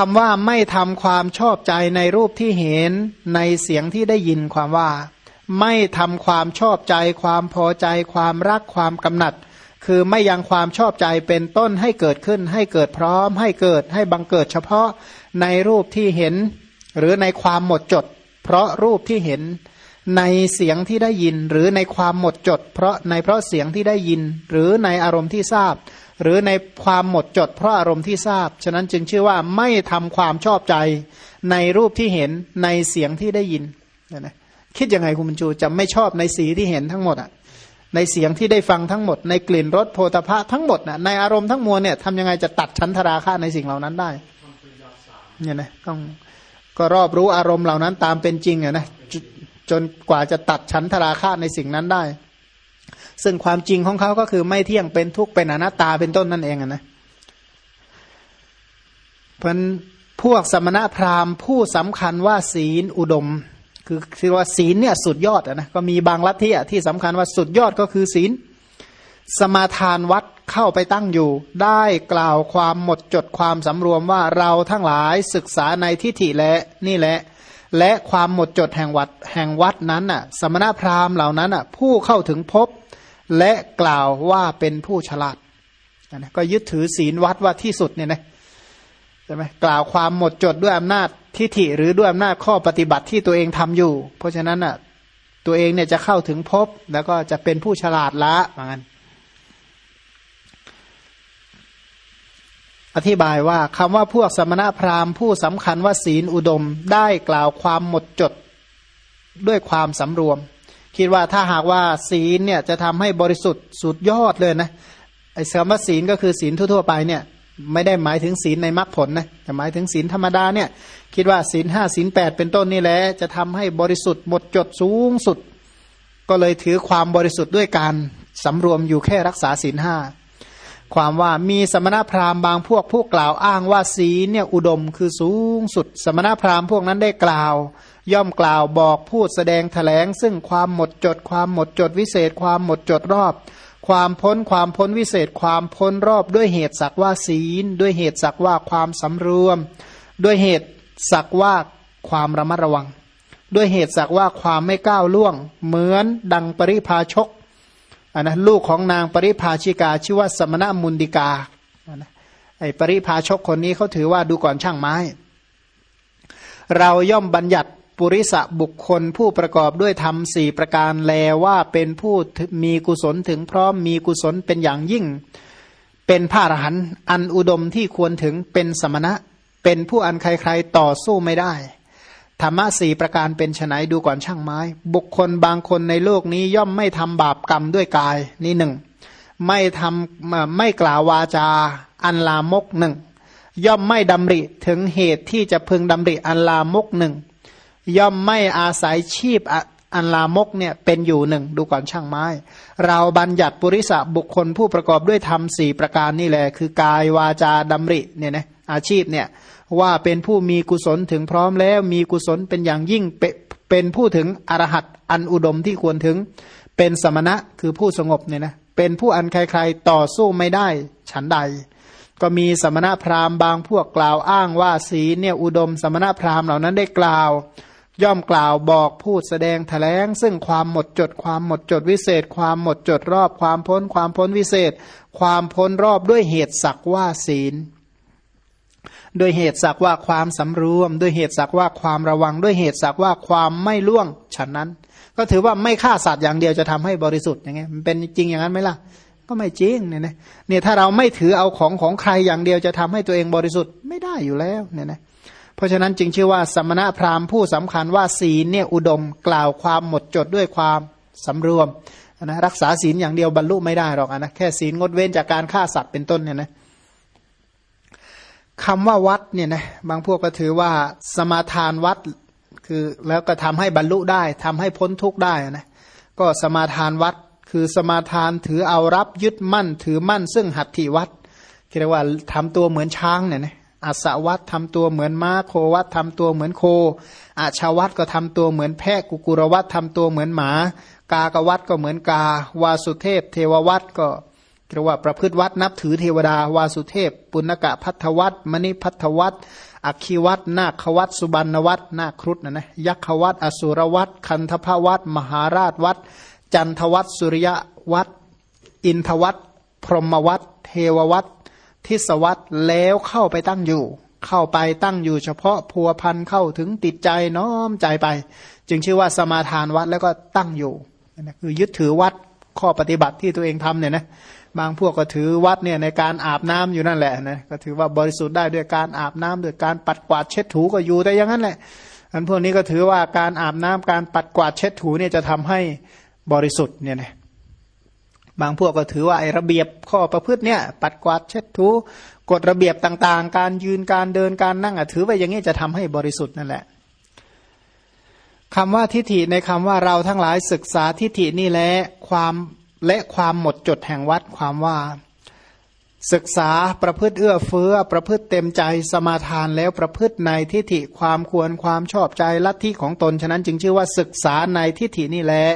คำว่าไม่ทำความชอบใจในรูปที่เห็นในเสียงที่ได้ยินความว่า ไม่ทำความชอบใจ ความพอใจ ความรักความกำหนัด คือไม่ยังความชอบใจเป็นต้นให้เกิดขึ้น ให้เกิดพร้อม ให้เกิดให้บังเกิดเฉพาะในรูปที่เห็น หรือในความหมดจด เพราะรูปที่เห็นในเสียงที่ได้ยินหรือในความหมดจด เพราะในเพราะเสียงที่ได้ยิน หรือในอารมณ์ที่ทราบ หรือในความหมดจดเพราะอารมณ์ที่ทราบ ฉะนั้นจึงชื่อว่าไม่ทำความชอบใจในรูปที่เห็นในเสียงที่ได้ยินนะคิดยังไงคุณบรรจูจะไม่ชอบในสีที่เห็นทั้งหมดอะในเสียงที่ได้ฟังทั้งหมด ในกลิ่นรสโพธภะทั้งหมดนะในอารมณ์ทั้งมวลเนี่ยทำยังไงจะตัดชั้นทราคะในสิ่งเหล่านั้นได้เนี่ยนะต้องก็รอบรู้อารมณ์เหล่านั้นตามเป็นจริงอะนะจนกว่าจะตัดชั้นทราคะในสิ่งนั้นได้ ซึ่งความจริงของเขาก็คือไม่เที่ยงเป็นทุกข์เป็นอนัตตาเป็นต้นนั่นเองนะเพราะพวกสมณพราหมณ์ผู้สำคัญว่าศีลอุดม คือคือว่าศีลเนี่ยสุดยอดนะก็มีบางลัทธิที่สำคัญว่าสุดยอดก็คือศีล สมาทานวัดเข้าไปตั้งอยู่ ได้กล่าวความหมดจดความสำรวมว่าเราทั้งหลายศึกษาในทิฏฐิและนี่แหละ และความหมดจดแห่งวัดแห่งวัดนั้นน่ะ สมณพราหมณ์เหล่านั้นน่ะ ผู้เข้าถึงพบ และกล่าวว่าเป็นผู้ฉลาดนะก็ยึดถือศีลวัดว่าที่สุดเนี่ยนะใช่ไหมกล่าวความหมดจดด้วยอำนาจทิฏฐิหรือด้วยอำนาจข้อปฏิบัติที่ตัวเองทำอยู่ เพราะฉะนั้นน่ะตัวเองเนี่ยจะเข้าถึงพบแล้วก็จะเป็นผู้ฉลาดละเหมือนกันอธิบายว่าคำว่าพวกสมณพราหมณ์ผู้สำคัญว่าศีลอุดมได้กล่าวความหมดจดด้วยความสำรวม คิดว่าถ้าหากว่าศีลเนี่ยจะทำให้บริสุทธิ์สุดยอดเลยนะไอ้คำว่าศีลก็คือศีลทั่วๆไปเนี่ยไม่ได้หมายถึงศีลในมรรคผลนะแต่หมายถึงศีลธรรมดาเนี่ยคิดว่าศีลห้าศีลแปดเป็นต้นนี่แหละจะทำให้บริสุทธิ์หมดจดสูงสุด ก็เลยถือความบริสุทธิ์ด้วยการสำรวมอยู่แค่รักษาศีลห้า ความว่ามีสมณพราหมณ์บางพวกผู้กล่าวอ้างว่าศีลเนี่ยอุดมคือสูงสุด สมณพราหมณ์พวกนั้นได้กล่าว ย่อมกล่าวบอกพูดแสดงถแถลง ซึ่งความหมดจด ความหมดจดวิเศษ ความหมดจดรอบ ความพ้นความพ้นวิเศษ ความพ้นรอบด้วยเหตุสักว่าศีล ด้วยเหตุสักว่าความสำรวม ด้วยเหตุสักว่าความระมัดระวัง ด้วยเหตุสักว่าความไม่ก้าวล่วง เหมือนดังปริพาชก อันนะลูกของนางปริภาชิกาชื่อว่าสมณมุนดิกาไอปริภาชกคนนี้เขาถือว่าดูก่อนช่างไม้ เราย่อมบัญญัติปุริสะบุคคลผู้ประกอบด้วยธรรมสี่ประการแลว่าเป็นผู้มีกุศลถึงพร้อมมีกุศลเป็นอย่างยิ่ง เป็นพระอรหันอันอุดมที่ควรถึงเป็นสมณะ เป็นผู้อันใครๆต่อสู้ไม่ได้ ธรรมะสี่ประการเป็นไนดูก่อนช่างไม้ บุคคลบางคนในโลกนี้ย่อมไม่ทำบาปกรรมด้วยกายนี่หนึ่งไม่ทำไม่กล่าววาจา อันลามกหนึ่งย่อมไม่ดำริถึงเหตุที่จะพึงดำริอันลามกหนึ่งย่อมไม่อาศัยชีพอันลามกเนี่ยเป็นอยู่หนึ่งดูก่อนช่างไม้ เราบัญญัติปุริสะบุคคลผู้ประกอบด้วยธรรมสี่ประการนี่แหละคือกายวาจาดำริเนี่ยนะอาชีพเนี่ย ว่าเป็นผู้มีกุศลถึงพร้อมแล้ว มีกุศลเป็นอย่างยิ่งเป็นผู้ถึงอรหัตอันอุดมที่ควรถึง เป็นสมณะคือผู้สงบเนี่ยนะเป็นผู้อันใครๆต่อสู้ไม่ได้ ฉันใด ก็มีสมณะพราหมณ์บางพวกกล่าวอ้างว่าสีเนี่ยอุดม สมณะพราหมณ์เหล่านั้นได้กล่าว ย่อมกล่าวบอกพูดแสดงแถลง ซึ่งความหมดจด ความหมดจดวิเศษ ความหมดจดรอบ ความพ้น ความพ้นวิเศษ ความพ้นรอบด้วยเหตุสักว่าศีล ด้วยเหตุสักว่าความสำรวม ด้วยเหตุสักว่าความระวัง ด้วยเหตุสักว่าความไม่ล่วงฉันนั้น ก็ถือว่าไม่ฆ่าสัตว์อย่างเดียวจะทำให้บริสุทธิ์อย่างเงี้ยมันเป็นจริงอย่างนั้นไหมล่ะ ก็ไม่จริงเนี่ยนะเนี่ยถ้าเราไม่ถือเอาของของใครอย่างเดียวจะทำให้ตัวเองบริสุทธิ์ไม่ได้อยู่แล้วเนี่ยนะเพราะฉะนั้นจึงชื่อว่าสมณะพราหมณ์ผู้สำคัญว่าศีลเนี่ยอุดมกล่าวความหมดจดด้วยความสำรวมนะรักษาศีลอย่างเดียวบรรลุไม่ได้หรอกนะแค่ศีลงดเว้นจากการฆ่าสัตว์เป็นต้นเนี่ยนะ คำว่าวัดเนี่ยนะบางพวกก็ถือว่าสมาทานวัดคือแล้วก็ทำให้บรรลุได้ทำให้พ้นทุกข์ได้นะก็สมาทานวัดคือสมาทานถือเอารับยึดมั่น ถือมั่น ซึ่งหัตถิวัดเรียกว่าทำตัวเหมือนช้างเนี่ยนะอัศวัตทำตัวเหมือนม้าโควัตทำตัวเหมือนโคอาชาวัตก็ทำตัวเหมือนแพะกุกุรวัตทำตัวเหมือนหมา กากวัตก็เหมือนกา วาสุเทพ เทววัตก็ เรียกว่าประพฤติวัดนับถือเทวดาวาสุเทพ ปุณกะพัทธวัตมณิพัทวัตอักคีวัตนาควัตสุบรรณวัตนาครุฑนะนะยักขวัตอสุรวัตคันธภวัตมหาราชวัดจันทวัตสุริยวัดอินทวัตพรหมวัตเทววัตทิสวัตแล้วเข้าไปตั้งอยู่ เข้าไปตั้งอยู่เฉพาะพัวพันเข้าถึงติดใจน้อมใจไป จึงชื่อว่าสมาทานวัดแล้วก็ตั้งอยู่นะคือยึดถือวัดข้อปฏิบัติที่ตัวเองทำเนี่ยนะ บางพวกก็ถือวัดเนี่ยในการอาบน้ำอยู่นั่นแหละนะก็ถือว่าบริสุทธิ์ได้ด้วยการอาบน้ำด้วยการปัดกวาดเช็ดถูก็อยู่แต่อย่างนั้นแหละอันพวกนี้ก็ถือว่าการอาบน้ำการปัดกวาดเช็ดถูเนี่ยจะทำให้บริสุทธิ์เนี่ยนะบางพวกก็ถือว่าไอ้ระเบียบข้อประพฤติเนี่ย ปัดกวาดเช็ดถูกฎระเบียบต่างๆ การยืนการเดินการนั่งอะถือว่าอย่างนี้จะทำให้บริสุทธิ์นั่นแหละคำว่าทิฏฐิในคำว่าเราทั้งหลายศึกษาทิฏฐินี่แหละความ และความหมดจดแห่งวัดความว่า ศึกษาประพฤติเอื้อเฟื้อ ประพฤติเต็มใจสมาทานแล้วประพฤติในทิฏฐิความควรความชอบใจลัทธิของตนฉะนั้นจึงชื่อว่าศึกษาในทิฏฐินี่แหละ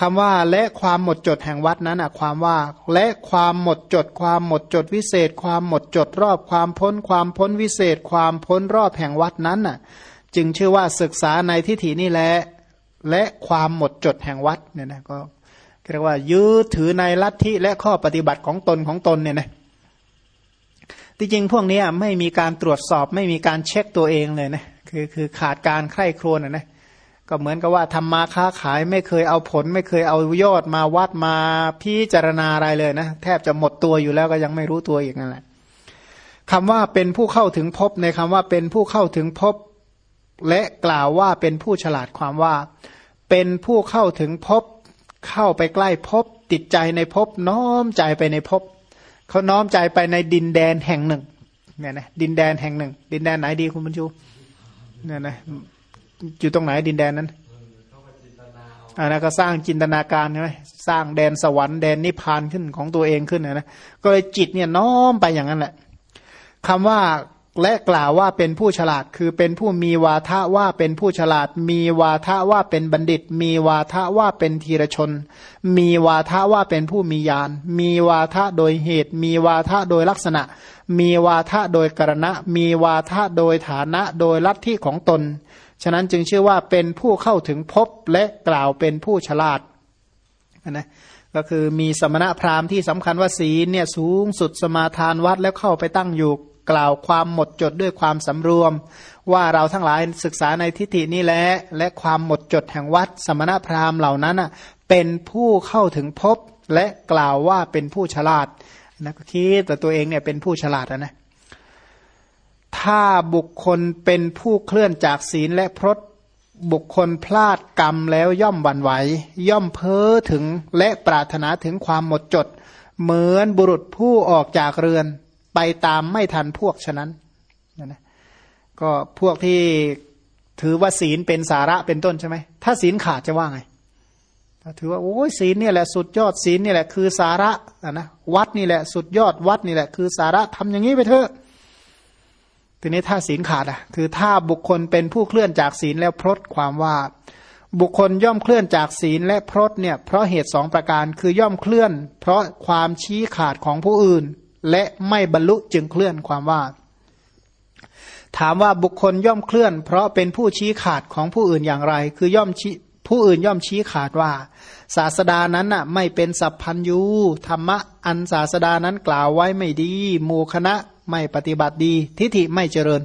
คำว่าและความหมดจดแห่งวัดนั้นอะความว่า และความหมดจด ความหมดจดวิเศษ ความหมดจดรอบความพ้น ความพ้นวิเศษ ความพ้นรอบแห่งวัดนั้นน่ะ จึงชื่อว่าศึกษาในทิฏฐินี่แหละและความหมดจดแห่งวัดเนี่ยนะก็ เรียกว่า ยืดถือในลัทธิและข้อปฏิบัติของตนของตนเนี่ยนะที่จริงพวกนี้ไม่มีการตรวจสอบไม่มีการเช็คตัวเองเลยนะคือคือขาดการใคร่ครวญนะนะก็เหมือนกับว่าทำมาค้าขายไม่เคยเอาผล ไม่เคยเอายอดมาวัดมาพิจารณาอะไรเลยนะแทบจะหมดตัวอยู่แล้วก็ยังไม่รู้ตัวอีกนั่นแหละคำว่าเป็นผู้เข้าถึงพบในคำว่าเป็นผู้เข้าถึงพบและกล่าวว่าเป็นผู้ฉลาดความว่า เป็นผู้เข้าถึงพบ เข้าไปใกล้พบติดใจในพบน้อมใจไปในพบเขาน้อมใจไปในดินแดนแห่งหนึ่งเนี่ยนะดินแดนแห่งหนึ่ง ดินแดนไหนดีคุณบรรจุเนี่ยนะอยู่ตรงไหนดินแดนนั้นอันนั้นก็สร้างจินตนาการใช่ไหมสร้างแดนสวรรค์แดนนิพพานขึ้นของตัวเองขึ้นนะก็เลยจิตเนี่ยน้อมไปอย่างนั้นแหละคำว่า และกล่าวว่าเป็นผู้ฉลาดคือเป็นผู้มีวาทะว่าเป็นผู้ฉลาด มีวาทะว่าเป็นบัณฑิต มีวาทะว่าเป็นธีรชน มีวาทะว่าเป็นผู้มีญาณมีวาทะโดยเหตุ มีวาทะโดยลักษณะ มีวาทะโดยกรณะ มีวาทะโดยฐานะโดยลัทธิของตน ฉะนั้นจึงชื่อว่าเป็นผู้เข้าถึงพบและกล่าวเป็นผู้ฉลาดนะก็คือมีสมณะพราหมณ์ที่สำคัญว่าศีลเนี่ยสูงสุดสมาทานวัดแล้วเข้าไปตั้งอยู่ กล่าวความหมดจดด้วยความสำรวม ว่าเราทั้งหลายศึกษาในทิฏฐินี้แหละและความหมดจดแห่งวัดสมณพราหมณ์เหล่านั้นเป็นผู้เข้าถึงพบและกล่าวว่าเป็นผู้ฉลาดนะคิดแต่ตัวเองเนี่ยเป็นผู้ฉลาดนะถ้าบุคคลเป็นผู้เคลื่อนจากศีลและพรตบุคคลพลาดกรรมแล้วย่อมหวั่นไหว ย่อมเพ้อถึงและปรารถนาถึงความหมดจด เหมือนบุรุษผู้ออกจากเรือน ไปตามไม่ทันพวกฉะนั้นนะก็พวกที่ถือว่าศีลเป็นสาระเป็นต้นใช่ไหมถ้าศีลขาดจะว่าไงถือว่าโอ้ยศีลนี่แหละสุดยอดศีลนี่แหละคือสาระนะวัดนี่แหละสุดยอดวัดนี่แหละคือสาระทำอย่างนี้ไปเถอะทีนี้ถ้าศีลขาดอะ คือถ้าบุคคลเป็นผู้เคลื่อนจากศีลแล้วพรตความว่า บุคคลย่อมเคลื่อนจากศีลและพรตเนี่ยเพราะเหตุสองประการคือย่อมเคลื่อน เพราะความชี้ขาดของผู้อื่น และไม่บรรลุจึงเคลื่อนความว่า ถามว่าบุคคลย่อมเคลื่อน เพราะเป็นผู้ชี้ขาดของผู้อื่นอย่างไร คือย่อมชี้ผู้อื่นย่อมชี้ขาดว่า ศาสดานั้นน่ะไม่เป็นสัพพัญยูธรรมะอันศาสดานั้นกล่าวไว้ไม่ดีหมู่คณะไม่ปฏิบัติดี ทิฏฐิไม่เจริญ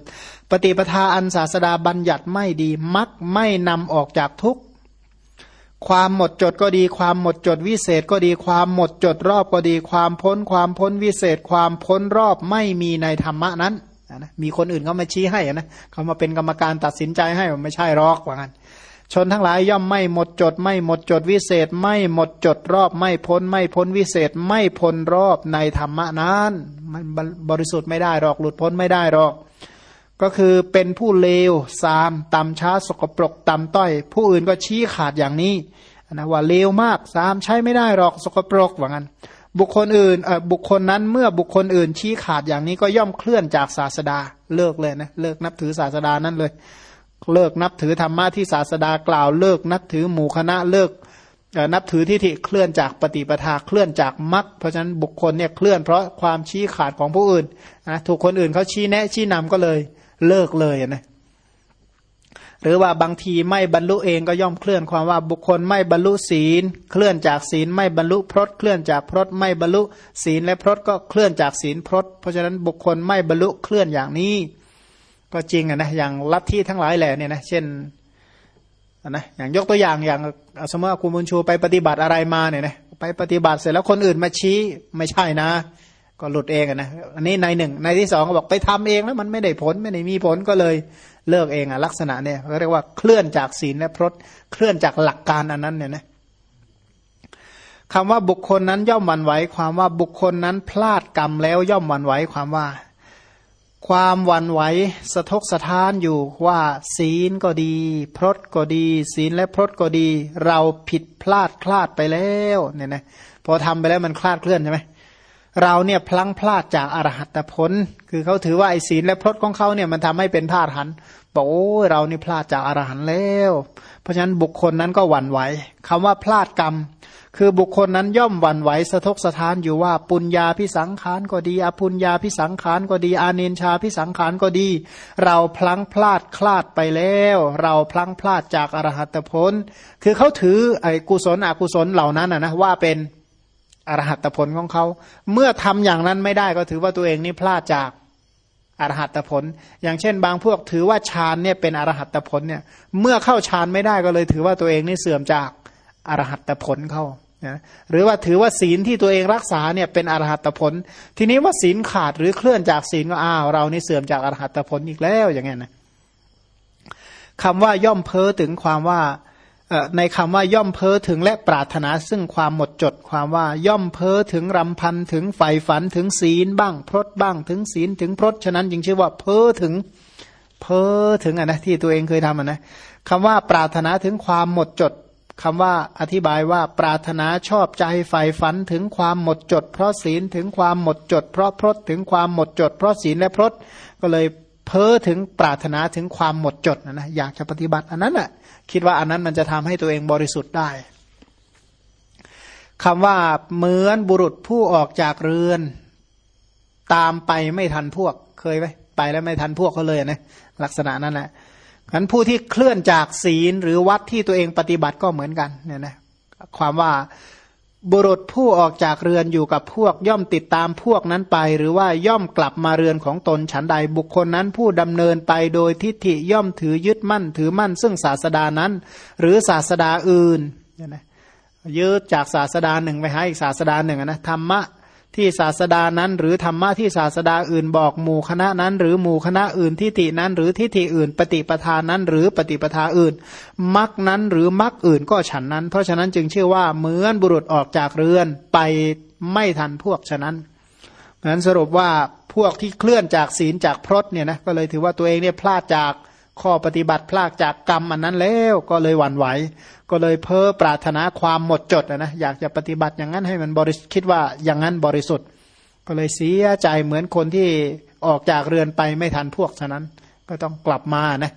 ปฏิปทาอันศาสดาบัญญัติไม่ดีมักไม่นำออกจากทุก ความหมดจดก็ดี ความหมดจดวิเศษก็ดี ความหมดจดรอบก็ดี ความพ้น ความพ้นวิเศษ ความพ้นรอบไม่มีในธรรมะนั้นนะมีคนอื่นเขามาชี้ให้นะเขามาเป็นกรรมการตัดสินใจให้ไม่ใช่รอกว่างั้นชนทั้งหลายย่อมไม่หมดจด ไม่หมดจดวิเศษ ไม่หมดจดรอบไม่พ้น ไม่พ้นวิเศษ ไม่พ้นรอบในธรรมะนั้น มันบริสุทธิ์ไม่ได้หรอกหลุดพ้นไม่ได้หรอก ก็คือเป็นผู้เลวซามตำช้าสกปรกตำต้อย ผู้อื่นก็ชี้ขาดอย่างนี้นะว่าเลวมากซามใช้ไม่ได้หรอกสกปรกว่างั้น บุคคลอื่นเอ่อบุคคลนั้นเมื่อบุคคลอื่นชี้ขาดอย่างนี้ก็ย่อมเคลื่อนจากศาสดาเลิกเลยนะเลิกนับถือศาสดานั้นเลย เลิกนับถือธรรมะที่ศาสดากล่าวเลิกนับถือหมู่คณะเลิกนับถือทิฏฐิเคลื่อนจากปฏิปทาเคลื่อนจากมรรคเพราะฉะนั้นบุคคลเนี่ยเคลื่อนเพราะความชี้ขาดของผู้อื่นนะถูกคนอื่นเขาชี้แนะชี้นำก็เลย เลิกเลยนะหรือว่าบางทีไม่บรรลุเองก็ย่อมเคลื่อนความว่าบุคคลไม่บรรลุศีล เคลื่อนจากศีลไม่บรรลุพรตเคลื่อนจากพรตไม่บรรลุศีลและพรตก็เคลื่อนจากศีลพรตเพราะฉะนั้นบุคคลไม่บรรลุเคลื่อนอย่างนี้ ก็จริงอะนะอย่างลัทธิทั้งหลายแหละเนี่ยนะเช่นนะอย่างยกตัวอย่างอย่างสมมติว่าคุณบุญชูไปปฏิบัติอะไรมาเนี่ยนะไปปฏิบัติเสร็จแล้วคนอื่นมาชี้ไม่ใช่นะ ก็หลุดเองนะอันนี้ในหนึ่งในที่สองก็บอกไปทำเองแล้วมันไม่ได้ผลไม่ได้มีผลก็เลยเลิกเองอะลักษณะเนี่ยเขาเรียกว่าเคลื่อนจากศีลและพรตเคลื่อนจากหลักการอันนั้นเนี่ยนะคำว่าบุคคลนั้นย่อมวันไหวความว่าบุคคลนั้นพลาดกรรมแล้วย่อมวันไหวความว่า ความวันไหวสะทกสะท้านอยู่ว่า ศีลก็ดี พรตก็ดี ศีลและพรตก็ดี เราผิดพลาดคลาดไปแล้วเนี่ยนะพอทำไปแล้วมันคลาดเคลื่อนใช่ไหม เราเนี่ยพลังพลาดจากอรหัตผล คือเขาถือว่าไอ้ศีลและพรตของเขาเนี่ยมันทำให้เป็นพลาดหันบอกโอ้เรานี่พลาดจากอรหันแล้ว เพราะฉะนั้นบุคคลนั้นก็หวั่นไหวคำว่าพลาดกรรม คือบุคคลนั้นย่อมหวั่นไหวสะทกสะท้านอยู่ว่าปุญญาพิสังขารก็ดีอปุญญาพิสังขารก็ดี อาเนนชาพิสังขารก็ดี เราพลังพลาดคลาดไปแล้ว เราพลังพลาดจากอรหัตผล คือเขาถือไอ้กุศลอกุศลเหล่านั้นนะว่าเป็น อรหัตผลของเขา เมื่อทำอย่างนั้นไม่ได้ก็ถือว่าตัวเองนี่พลาดจากอรหัตผล อย่างเช่น บางพวกถือว่าฌานเนี่ยเป็นอรหัตผลเนี่ย เมื่อเข้าฌานไม่ได้ก็เลยถือว่าตัวเองนี่เสื่อมจากอรหัตผลเข้านะหรือว่าถือว่าศีลที่ตัวเองรักษาเนี่ยเป็นอรหัตผล ทีนี้ว่าศีลขาดหรือเคลื่อนจากศีลก็อ้าวเรานี่เสื่อมจากอรหัตผลอีกแล้วอย่างเงี้ยนะคำว่าย่อมเพ้อถึงความว่า ในคำว่าย่อมเพ้อถึงและปรารถนาซึ่งความหมดจดความว่าย่อมเพ้อถึงรำพันถึงใฝ่ฝันถึงศีลบ้าง พรตบ้างถึงศีลถึงพรตฉะนั้นจึงชื่อว่าเพ้อถึงเพ้อถึงอะนะที่ตัวเองเคยทำอะนะคำว่าปรารถนาถึงความหมดจดคำว่าอธิบายว่าปรารถนาชอบใจใฝ่ฝันถึงความหมดจด เพราะศีลถึงความหมดจด เพราะพรตถึงความหมดจด เพราะศีลและพรตก็เลย เพ้อถึงปรารถนาถึงความหมดจดนะนะอยากจะปฏิบัติ อันนั้นแหะคิดว่าอันนั้นมันจะทำให้ตัวเองบริสุทธิ์ได้คำว่าเหมือนบุรุษผู้ออกจากเรือน ตามไปไม่ทันพวกเคยไหมไปแล้วไม่ทันพวกเขาเลยนะลักษณะนั้นแหละฉันผู้ที่เคลื่อนจากศีลหรือวัดที่ตัวเองปฏิบัติก็เหมือนกันเนี่ยนะความว่า บุรุษผู้ออกจากเรือนอยู่กับพวกย่อมติดตามพวกนั้นไป หรือว่าย่อมกลับมาเรือนของตนฉันใดบุคคลนั้นผู้ดำเนินไปโดยทิฏฐิย่อมถือยึดมั่นถือมั่น ซึ่งศาสดานั้น หรือศาสดาอื่นเนี่ยนะยึดจากศาสดาหนึ่งไปหาอีกศาสดาหนึ่งนะธรรมะ ที่ศาสดานั้น หรือธรรมะที่ศาสดาอื่นบอกหมู่คณะนั้น หรือหมู่คณะอื่นทิฏฐินั้น หรือทิฏฐิอื่น ปฏิปทานนั้น หรือปฏิปทาอื่นมักนั้นหรือมักอื่นก็ฉันนั้น เพราะฉะนั้นจึงชื่อว่าเหมือนบุรุษออกจากเรือนไปไม่ทันพวกฉะนั้นนั้นสรุปว่าพวกที่เคลื่อนจากศีลจากพรตเนี่ยนะก็เลยถือว่าตัวเองเนี่ยพลาดจาก ข้อปฏิบัติพลากจากกรรมอันนั้นแล้วก็เลยหวั่นไหว ก็เลยเพ้อปรารถนาความหมดจดนะอยากจะปฏิบัติอย่างนั้นให้มันบริสุทธิ์คิดว่าอย่างนั้นบริสุทธิ์ ก็เลยเสียใจเหมือนคนที่ออกจากเรือนไปไม่ทันพวกฉะนั้น ก็ต้องกลับมานะ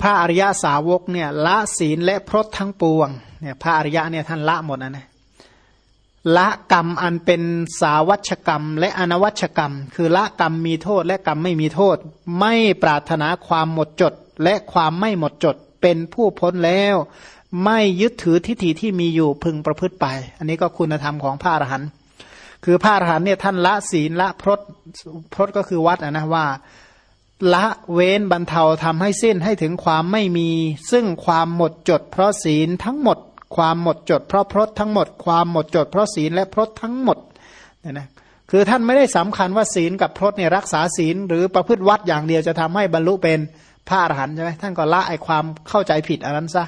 พระอริยาสาวกเนี่ยละศีลและพรตทั้งปวงเนี่ยพระอริยะเนี่ยท่านละหมดนะนะ ละกรรมอันเป็นสาวัชกรรม และอนวัชกรรม คือละกรรมมีโทษและกรรมไม่มีโทษ ไม่ปรารถนาความหมดจด และความไม่หมดจด เป็นผู้พ้นแล้ว ไม่ยึดถือทิฏฐิที่มีอยู่พึงประพฤติไป อันนี้ก็คุณธรรมของพระอรหันต์คือพระอรหันต์เนี่ยท่านละศีลละพรตพรตก็คือวัดนะว่า ละเว้นบรรเทาทำให้สิ้นให้ถึงความไม่มี ซึ่งความหมดจด เพราะศีลทั้งหมด ความหมดจดเพราะพรตทั้งหมด ความหมดจดเพราะศีลและพรตทั้งหมดเนี่ยนะคือท่านไม่ได้สำคัญว่าศีลกับพรตเนี่ยรักษาศีล หรือประพฤติวัดอย่างเดียวจะทำให้บรรลุเป็นพระอรหันต์ใช่ไหมท่านก็ละไอความเข้าใจผิดอันนั้นซะ